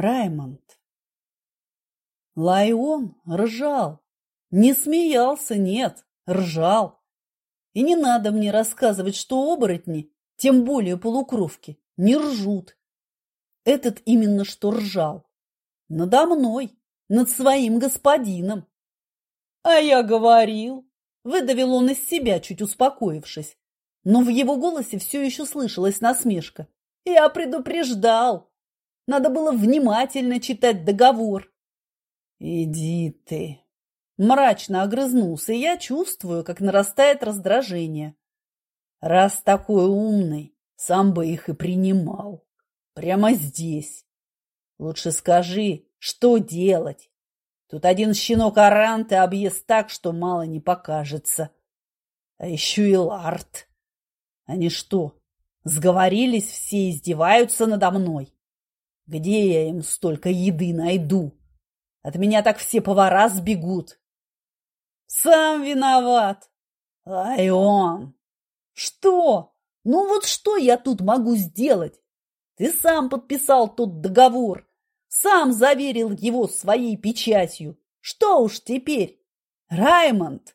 Раймонд. Лайон ржал. Не смеялся, нет, ржал. И не надо мне рассказывать, что оборотни, тем более полукровки, не ржут. Этот именно что ржал. Надо мной, над своим господином. А я говорил, выдавил он из себя, чуть успокоившись. Но в его голосе все еще слышалась насмешка. Я предупреждал. Надо было внимательно читать договор. Иди ты. Мрачно огрызнулся, и я чувствую, как нарастает раздражение. Раз такой умный, сам бы их и принимал. Прямо здесь. Лучше скажи, что делать? Тут один щенок Аранты объест так, что мало не покажется. А еще и Ларт. Они что, сговорились все издеваются надо мной? Где я им столько еды найду? От меня так все повара сбегут. Сам виноват. Лайон. Что? Ну вот что я тут могу сделать? Ты сам подписал тот договор. Сам заверил его своей печатью. Что уж теперь? Раймонд,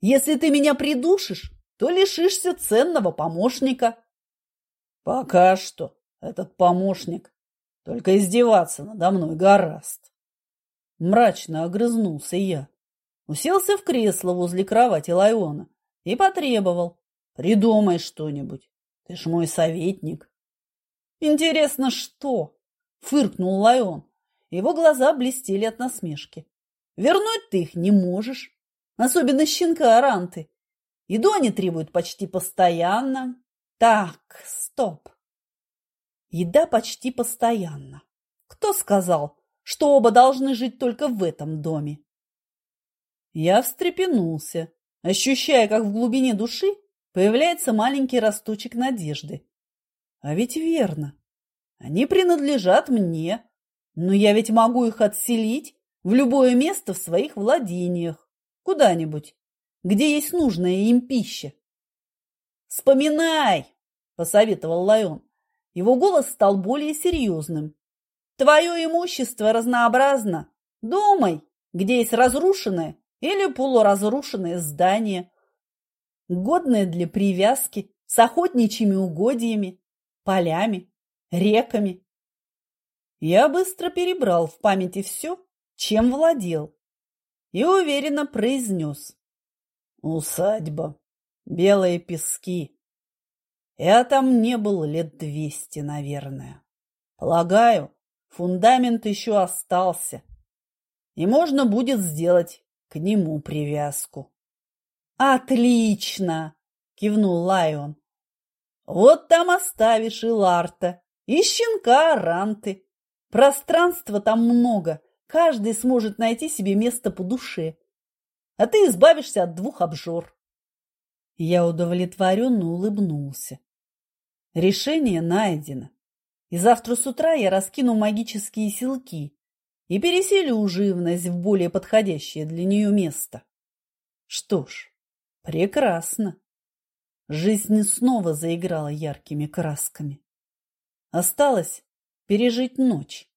если ты меня придушишь, то лишишься ценного помощника. Пока что этот помощник только издеваться надо мной гораст. Мрачно огрызнулся я. Уселся в кресло возле кровати Лайона и потребовал. Придумай что-нибудь. Ты ж мой советник. Интересно, что? Фыркнул Лайон. Его глаза блестели от насмешки. Вернуть ты их не можешь. Особенно щенка Аранты. Еду они требуют почти постоянно. Так, стоп. Еда почти постоянно. Кто сказал, что оба должны жить только в этом доме? Я встрепенулся, ощущая, как в глубине души появляется маленький росточек надежды. А ведь верно. Они принадлежат мне, но я ведь могу их отселить в любое место в своих владениях, куда-нибудь, где есть нужная им пища. «Вспоминай!» – посоветовал Лайон. Его голос стал более серьезным. Твое имущество разнообразно. Думай, где есть разрушенное или полуразрушенное здание, годное для привязки с охотничьими угодьями, полями, реками. Я быстро перебрал в памяти все, чем владел, и уверенно произнес. Усадьба, белые пески, я там не был лет двести, наверное. Полагаю, фундамент еще остался, и можно будет сделать к нему привязку. «Отлично!» – кивнул Лайон. «Вот там оставишь и Ларта, и щенка Ранты. Пространства там много, каждый сможет найти себе место по душе. А ты избавишься от двух обжор». Я удовлетворенно улыбнулся. Решение найдено. И завтра с утра я раскину магические силки и переселю живность в более подходящее для нее место. Что ж, прекрасно. Жизнь снова заиграла яркими красками. Осталось пережить ночь.